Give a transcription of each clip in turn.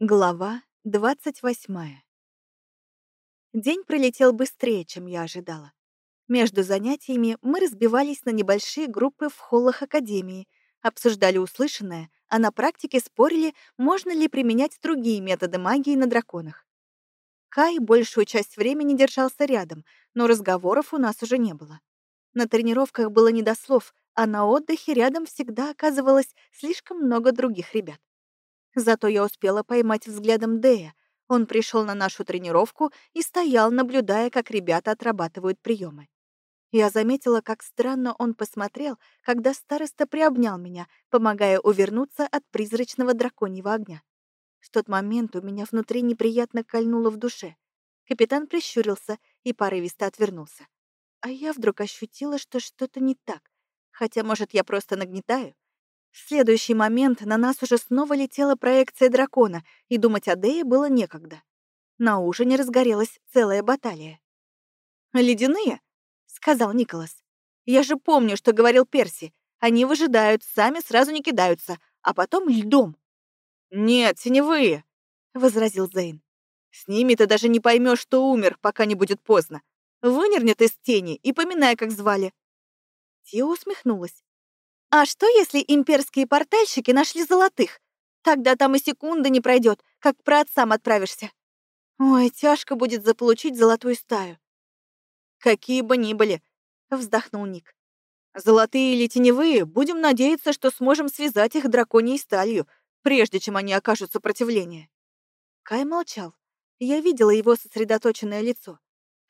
Глава 28. День пролетел быстрее, чем я ожидала. Между занятиями мы разбивались на небольшие группы в холлах Академии, обсуждали услышанное, а на практике спорили, можно ли применять другие методы магии на драконах. Кай большую часть времени держался рядом, но разговоров у нас уже не было. На тренировках было не до слов, а на отдыхе рядом всегда оказывалось слишком много других ребят. Зато я успела поймать взглядом Дэя. Он пришел на нашу тренировку и стоял, наблюдая, как ребята отрабатывают приемы. Я заметила, как странно он посмотрел, когда староста приобнял меня, помогая увернуться от призрачного драконьего огня. В тот момент у меня внутри неприятно кольнуло в душе. Капитан прищурился и порывисто отвернулся. А я вдруг ощутила, что что-то не так. Хотя, может, я просто нагнетаю? В следующий момент на нас уже снова летела проекция дракона, и думать о Дее было некогда. На ужине разгорелась целая баталия. «Ледяные?» — сказал Николас. «Я же помню, что говорил Перси. Они выжидают, сами сразу не кидаются, а потом льдом». «Нет, теневые», — возразил Зейн. «С ними ты даже не поймешь, что умер, пока не будет поздно. Вынернет из тени и поминай, как звали». Тия усмехнулась. А что, если имперские портальщики нашли золотых? Тогда там и секунды не пройдет, как про отцам отправишься. Ой, тяжко будет заполучить золотую стаю. Какие бы ни были, вздохнул Ник. Золотые или теневые, будем надеяться, что сможем связать их драконьей сталью, прежде чем они окажут сопротивление. Кай молчал. Я видела его сосредоточенное лицо.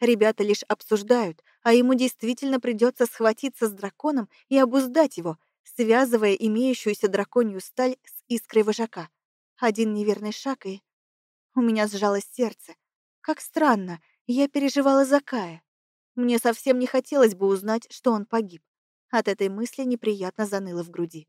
Ребята лишь обсуждают, а ему действительно придется схватиться с драконом и обуздать его, связывая имеющуюся драконью сталь с искрой вожака. Один неверный шаг, и... У меня сжалось сердце. Как странно, я переживала за Кая. Мне совсем не хотелось бы узнать, что он погиб. От этой мысли неприятно заныло в груди.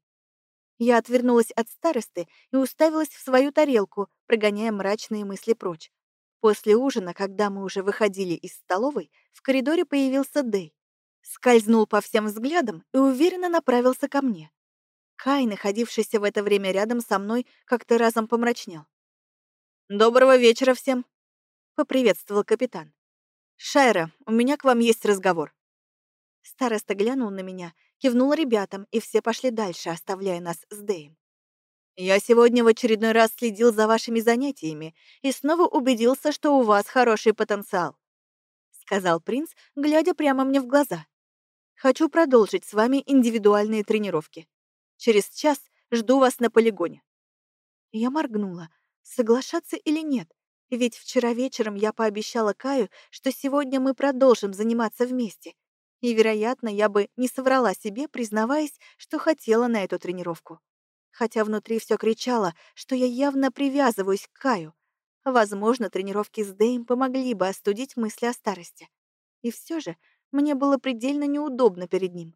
Я отвернулась от старосты и уставилась в свою тарелку, прогоняя мрачные мысли прочь. После ужина, когда мы уже выходили из столовой, в коридоре появился Дэй скользнул по всем взглядам и уверенно направился ко мне. Кай, находившийся в это время рядом со мной, как-то разом помрачнел. «Доброго вечера всем!» — поприветствовал капитан. «Шайра, у меня к вам есть разговор». Староста глянул на меня, кивнул ребятам, и все пошли дальше, оставляя нас с Дэем. «Я сегодня в очередной раз следил за вашими занятиями и снова убедился, что у вас хороший потенциал», — сказал принц, глядя прямо мне в глаза. Хочу продолжить с вами индивидуальные тренировки. Через час жду вас на полигоне». Я моргнула. Соглашаться или нет? Ведь вчера вечером я пообещала Каю, что сегодня мы продолжим заниматься вместе. И, вероятно, я бы не соврала себе, признаваясь, что хотела на эту тренировку. Хотя внутри все кричало, что я явно привязываюсь к Каю. Возможно, тренировки с Дэем помогли бы остудить мысли о старости. И все же мне было предельно неудобно перед ним.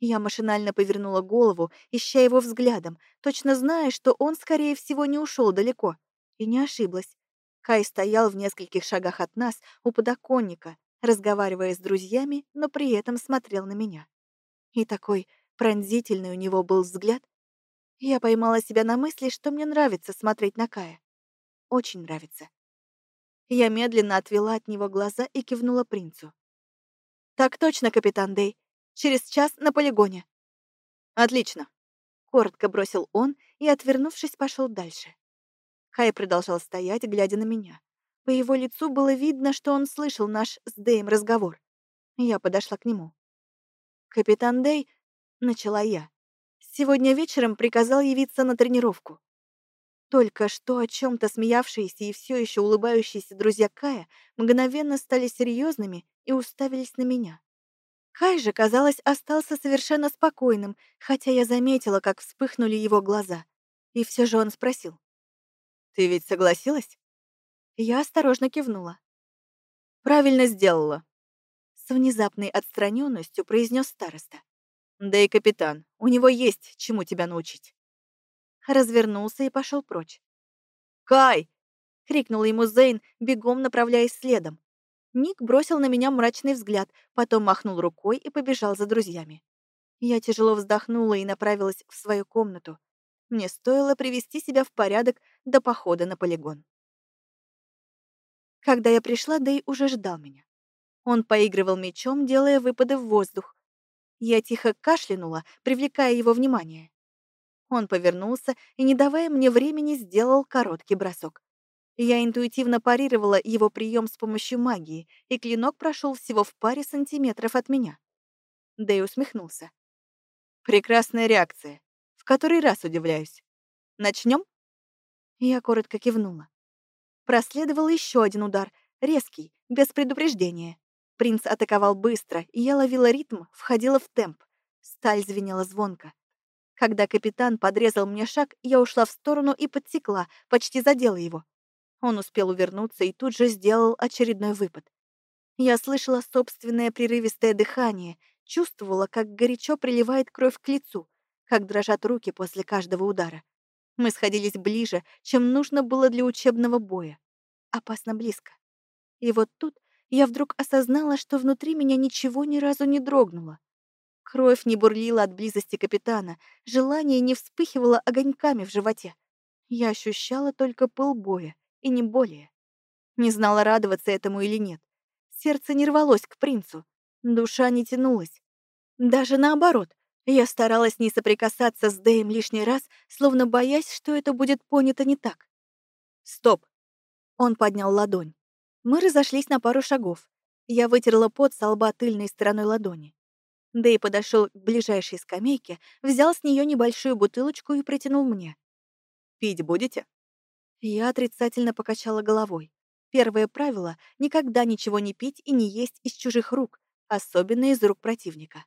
Я машинально повернула голову, ища его взглядом, точно зная, что он, скорее всего, не ушел далеко. И не ошиблась. Кай стоял в нескольких шагах от нас, у подоконника, разговаривая с друзьями, но при этом смотрел на меня. И такой пронзительный у него был взгляд. Я поймала себя на мысли, что мне нравится смотреть на Кая. Очень нравится. Я медленно отвела от него глаза и кивнула принцу. «Так точно, капитан Дэй. Через час на полигоне». «Отлично», — коротко бросил он и, отвернувшись, пошел дальше. Хай продолжал стоять, глядя на меня. По его лицу было видно, что он слышал наш с Дэем разговор. Я подошла к нему. «Капитан Дэй», — начала я, — «сегодня вечером приказал явиться на тренировку. Только что о чем-то смеявшиеся и все еще улыбающиеся друзья Кая мгновенно стали серьезными и уставились на меня. Кай же, казалось, остался совершенно спокойным, хотя я заметила, как вспыхнули его глаза. И все же он спросил. «Ты ведь согласилась?» Я осторожно кивнула. «Правильно сделала», — с внезапной отстраненностью произнес староста. «Да и капитан, у него есть чему тебя научить» развернулся и пошел прочь. «Кай!» — крикнул ему Зейн, бегом направляясь следом. Ник бросил на меня мрачный взгляд, потом махнул рукой и побежал за друзьями. Я тяжело вздохнула и направилась в свою комнату. Мне стоило привести себя в порядок до похода на полигон. Когда я пришла, Дэй уже ждал меня. Он поигрывал мечом, делая выпады в воздух. Я тихо кашлянула, привлекая его внимание. Он повернулся и, не давая мне времени, сделал короткий бросок. Я интуитивно парировала его прием с помощью магии, и клинок прошел всего в паре сантиметров от меня. Дэй усмехнулся. Прекрасная реакция. В который раз удивляюсь. Начнем? Я коротко кивнула. Проследовал еще один удар, резкий, без предупреждения. Принц атаковал быстро, и я ловила ритм, входила в темп. Сталь звенела звонко. Когда капитан подрезал мне шаг, я ушла в сторону и подтекла, почти задела его. Он успел увернуться и тут же сделал очередной выпад. Я слышала собственное прерывистое дыхание, чувствовала, как горячо приливает кровь к лицу, как дрожат руки после каждого удара. Мы сходились ближе, чем нужно было для учебного боя. Опасно близко. И вот тут я вдруг осознала, что внутри меня ничего ни разу не дрогнуло. Кровь не бурлила от близости капитана, желание не вспыхивало огоньками в животе. Я ощущала только пыл боя, и не более. Не знала, радоваться этому или нет. Сердце не рвалось к принцу, душа не тянулась. Даже наоборот, я старалась не соприкасаться с Дэем лишний раз, словно боясь, что это будет понято не так. «Стоп!» Он поднял ладонь. Мы разошлись на пару шагов. Я вытерла пот со лба тыльной стороной ладони. Дэй подошел к ближайшей скамейке, взял с нее небольшую бутылочку и протянул мне. «Пить будете?» Я отрицательно покачала головой. Первое правило — никогда ничего не пить и не есть из чужих рук, особенно из рук противника.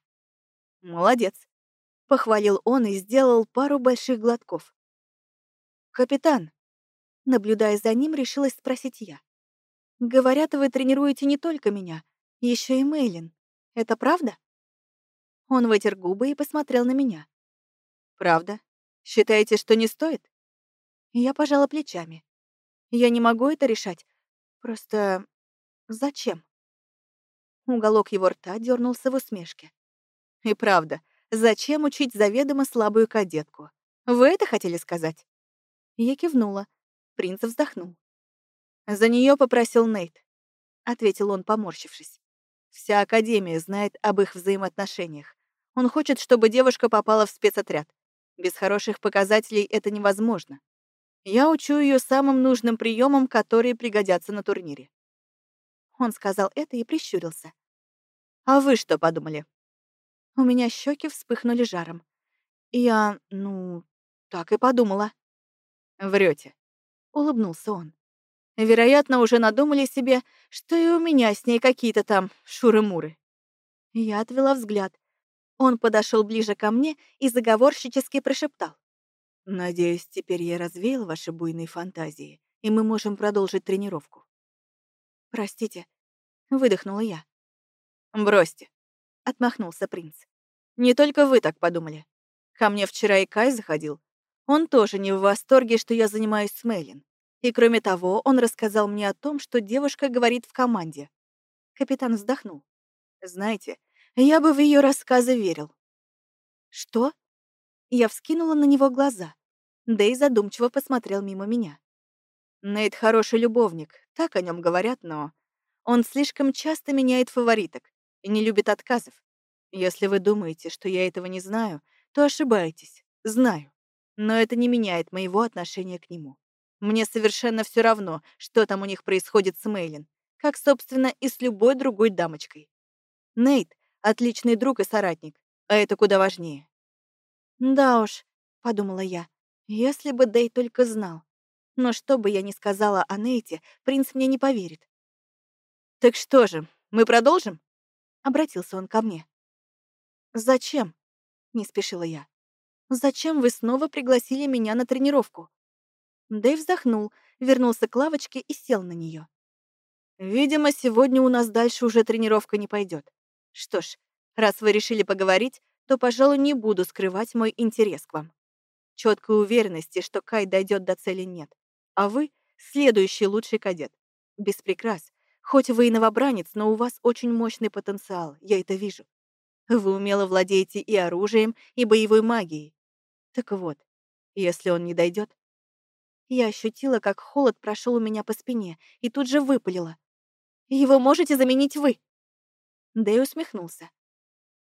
«Молодец», — похвалил он и сделал пару больших глотков. «Капитан», — наблюдая за ним, решилась спросить я. «Говорят, вы тренируете не только меня, еще и Мейлин. Это правда?» Он вытер губы и посмотрел на меня. «Правда? Считаете, что не стоит?» Я пожала плечами. «Я не могу это решать. Просто... зачем?» Уголок его рта дернулся в усмешке. «И правда, зачем учить заведомо слабую кадетку? Вы это хотели сказать?» Я кивнула. Принц вздохнул. «За нее попросил Нейт», — ответил он, поморщившись. «Вся Академия знает об их взаимоотношениях. Он хочет, чтобы девушка попала в спецотряд. Без хороших показателей это невозможно. Я учу ее самым нужным приемам, которые пригодятся на турнире. Он сказал это и прищурился. А вы что подумали? У меня щеки вспыхнули жаром. Я, ну, так и подумала. Врете, улыбнулся он. Вероятно, уже надумали себе, что и у меня с ней какие-то там шуры-муры. Я отвела взгляд. Он подошел ближе ко мне и заговорщически прошептал. «Надеюсь, теперь я развеял ваши буйные фантазии, и мы можем продолжить тренировку». «Простите», — выдохнула я. «Бросьте», — отмахнулся принц. «Не только вы так подумали. Ко мне вчера и Кай заходил. Он тоже не в восторге, что я занимаюсь с Мейлин. И кроме того, он рассказал мне о том, что девушка говорит в команде. Капитан вздохнул. Знаете, я бы в ее рассказы верил. Что? Я вскинула на него глаза. Дэй задумчиво посмотрел мимо меня. Нейт хороший любовник, так о нем говорят, но он слишком часто меняет фавориток и не любит отказов. Если вы думаете, что я этого не знаю, то ошибаетесь. Знаю. Но это не меняет моего отношения к нему. Мне совершенно все равно, что там у них происходит с Мейлин, как, собственно, и с любой другой дамочкой. Нейт Отличный друг и соратник, а это куда важнее. Да уж, подумала я, если бы Дэй только знал. Но что бы я ни сказала о Нейте, принц мне не поверит. «Так что же, мы продолжим?» — обратился он ко мне. «Зачем?» — не спешила я. «Зачем вы снова пригласили меня на тренировку?» Дэй вздохнул, вернулся к лавочке и сел на нее. «Видимо, сегодня у нас дальше уже тренировка не пойдет. Что ж, раз вы решили поговорить, то, пожалуй, не буду скрывать мой интерес к вам. Четкой уверенности, что Кай дойдет до цели, нет. А вы — следующий лучший кадет. Без прикрас. Хоть вы и новобранец, но у вас очень мощный потенциал, я это вижу. Вы умело владеете и оружием, и боевой магией. Так вот, Если он не дойдет, я ощутила, как холод прошел у меня по спине, и тут же выпалила. «Его можете заменить вы!» Дэй усмехнулся.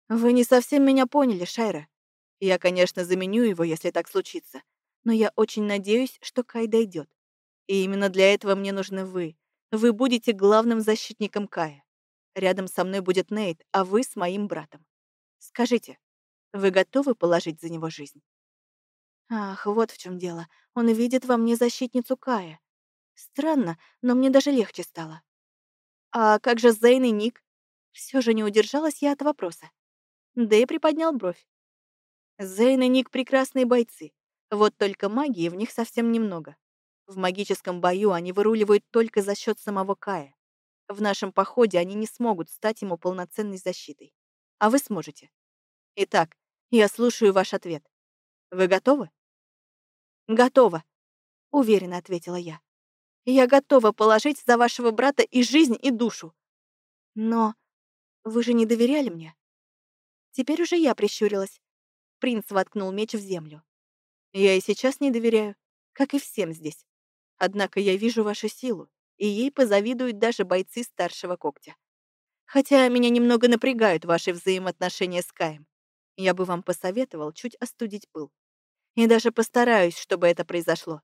«Вы не совсем меня поняли, Шайра. Я, конечно, заменю его, если так случится, но я очень надеюсь, что Кай дойдет. И именно для этого мне нужны вы. Вы будете главным защитником Кая. Рядом со мной будет Нейт, а вы с моим братом. Скажите, вы готовы положить за него жизнь?» Ах, вот в чем дело. Он видит во мне защитницу Кая. Странно, но мне даже легче стало. А как же Зейн и Ник? Все же не удержалась я от вопроса. Дэй приподнял бровь. Зейн и Ник — прекрасные бойцы. Вот только магии в них совсем немного. В магическом бою они выруливают только за счет самого Кая. В нашем походе они не смогут стать ему полноценной защитой. А вы сможете. Итак, я слушаю ваш ответ. Вы готовы? «Готова», — уверенно ответила я. «Я готова положить за вашего брата и жизнь, и душу. Но вы же не доверяли мне?» Теперь уже я прищурилась. Принц воткнул меч в землю. «Я и сейчас не доверяю, как и всем здесь. Однако я вижу вашу силу, и ей позавидуют даже бойцы старшего когтя. Хотя меня немного напрягают ваши взаимоотношения с Каем. Я бы вам посоветовал чуть остудить пыл. И даже постараюсь, чтобы это произошло.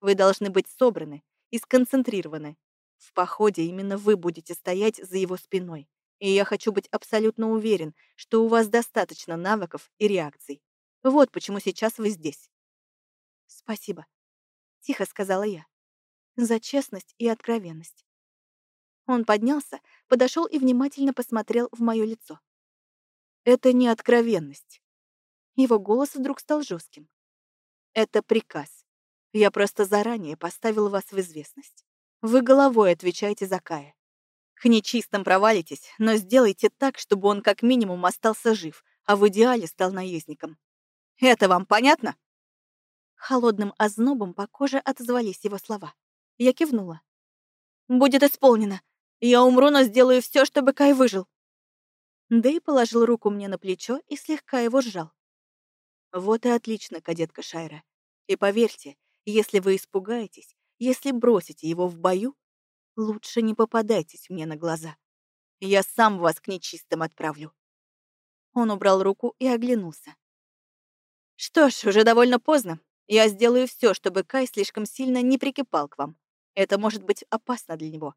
Вы должны быть собраны и сконцентрированы. В походе именно вы будете стоять за его спиной. И я хочу быть абсолютно уверен, что у вас достаточно навыков и реакций. Вот почему сейчас вы здесь. Спасибо, тихо сказала я. За честность и откровенность. Он поднялся, подошел и внимательно посмотрел в мое лицо. Это не откровенность. Его голос вдруг стал жестким. Это приказ. Я просто заранее поставил вас в известность. Вы головой отвечаете за Кая. К нечистым провалитесь, но сделайте так, чтобы он как минимум остался жив, а в идеале стал наездником. Это вам понятно? Холодным ознобом по коже отозвались его слова. Я кивнула. «Будет исполнено. Я умру, но сделаю все, чтобы Кай выжил». Дэй положил руку мне на плечо и слегка его сжал. Вот и отлично, кадетка Шайра. И поверьте, если вы испугаетесь, если бросите его в бою, лучше не попадайтесь мне на глаза. Я сам вас к нечистым отправлю. Он убрал руку и оглянулся. Что ж, уже довольно поздно. Я сделаю все, чтобы Кай слишком сильно не прикипал к вам. Это может быть опасно для него.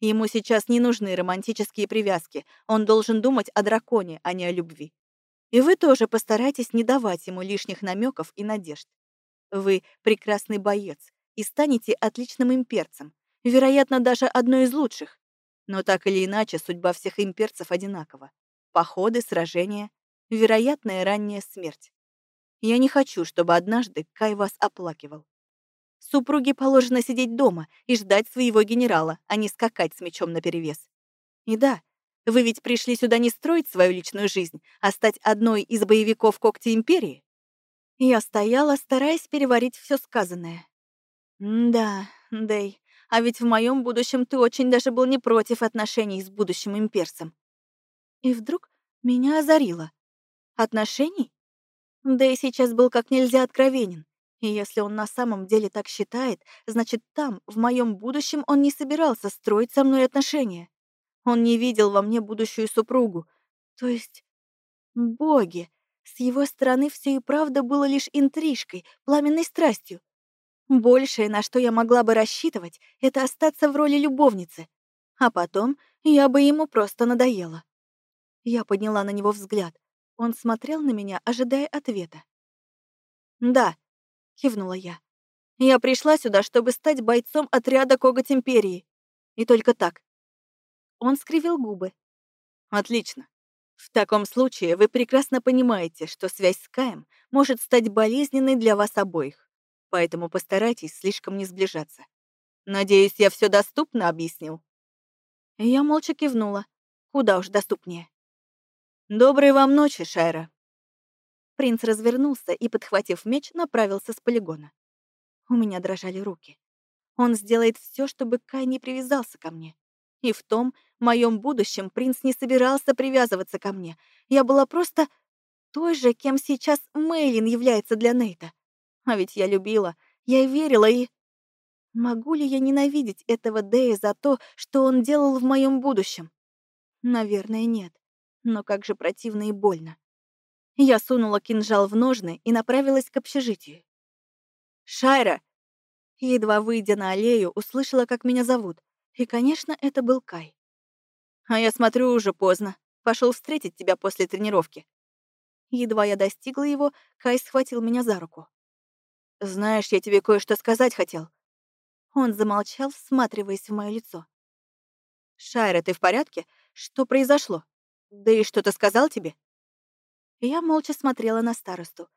Ему сейчас не нужны романтические привязки. Он должен думать о драконе, а не о любви. И вы тоже постарайтесь не давать ему лишних намеков и надежд. Вы прекрасный боец и станете отличным имперцем, вероятно, даже одной из лучших. Но так или иначе, судьба всех имперцев одинакова. Походы, сражения, вероятная ранняя смерть. Я не хочу, чтобы однажды Кай вас оплакивал. Супруге положено сидеть дома и ждать своего генерала, а не скакать с мечом наперевес. И да, вы ведь пришли сюда не строить свою личную жизнь, а стать одной из боевиков когти Империи? Я стояла, стараясь переварить все сказанное. «Да, Дэй, а ведь в моем будущем ты очень даже был не против отношений с будущим имперцем». И вдруг меня озарило. «Отношений?» Дэй сейчас был как нельзя откровенен. И если он на самом деле так считает, значит, там, в моем будущем, он не собирался строить со мной отношения. Он не видел во мне будущую супругу. То есть... Боги! С его стороны все и правда было лишь интрижкой, пламенной страстью. Большее, на что я могла бы рассчитывать, это остаться в роли любовницы. А потом я бы ему просто надоела. Я подняла на него взгляд. Он смотрел на меня, ожидая ответа. «Да», — кивнула я. «Я пришла сюда, чтобы стать бойцом отряда Коготь Империи. И только так. Он скривил губы. «Отлично. В таком случае вы прекрасно понимаете, что связь с Каем может стать болезненной для вас обоих, поэтому постарайтесь слишком не сближаться. Надеюсь, я все доступно объяснил?» Я молча кивнула. Куда уж доступнее. «Доброй вам ночи, Шайра!» Принц развернулся и, подхватив меч, направился с полигона. У меня дрожали руки. Он сделает все, чтобы Кай не привязался ко мне. И в том моем будущем принц не собирался привязываться ко мне. Я была просто той же, кем сейчас Мейлин является для Нейта. А ведь я любила, я верила и... Могу ли я ненавидеть этого Дэя за то, что он делал в моем будущем? Наверное, нет. Но как же противно и больно. Я сунула кинжал в ножны и направилась к общежитию. «Шайра!» Едва выйдя на аллею, услышала, как меня зовут. И, конечно, это был Кай. «А я смотрю, уже поздно. Пошел встретить тебя после тренировки». Едва я достигла его, Кай схватил меня за руку. «Знаешь, я тебе кое-что сказать хотел». Он замолчал, всматриваясь в мое лицо. «Шайра, ты в порядке? Что произошло? Да и что-то сказал тебе?» Я молча смотрела на старосту.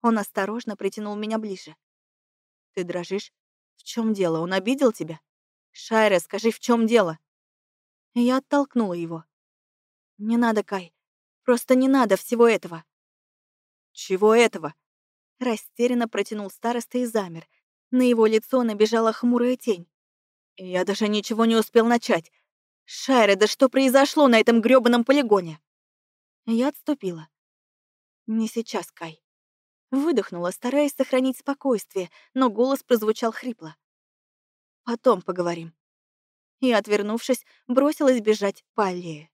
Он осторожно притянул меня ближе. «Ты дрожишь? В чем дело? Он обидел тебя? Шайра, скажи, в чем дело?» Я оттолкнула его. «Не надо, Кай. Просто не надо всего этого». «Чего этого?» Растерянно протянул староста и замер. На его лицо набежала хмурая тень. Я даже ничего не успел начать. Шайра, да что произошло на этом грёбаном полигоне? Я отступила. Не сейчас, Кай. Выдохнула, стараясь сохранить спокойствие, но голос прозвучал хрипло. Потом поговорим. И, отвернувшись, бросилась бежать по аллее.